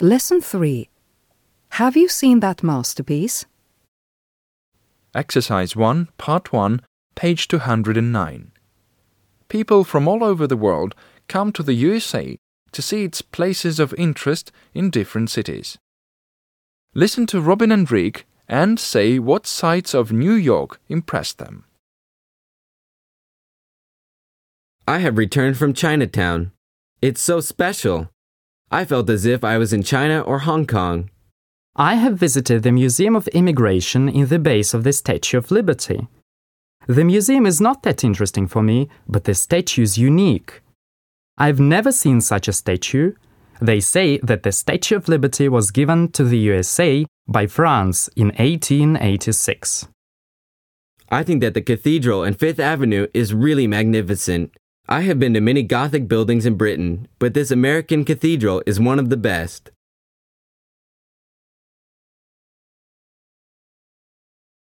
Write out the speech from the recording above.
Lesson 3. Have you seen that masterpiece? Exercise 1, Part 1, page 209. People from all over the world come to the USA to see its places of interest in different cities. Listen to Robin and Rick and say what sights of New York impressed them. I have returned from Chinatown. It's so special. I felt as if I was in China or Hong Kong. I have visited the Museum of Immigration in the base of the Statue of Liberty. The museum is not that interesting for me, but the statue is unique. I've never seen such a statue. They say that the Statue of Liberty was given to the USA by France in 1886. I think that the cathedral and Fifth Avenue is really magnificent. I have been to many Gothic buildings in Britain, but this American cathedral is one of the best.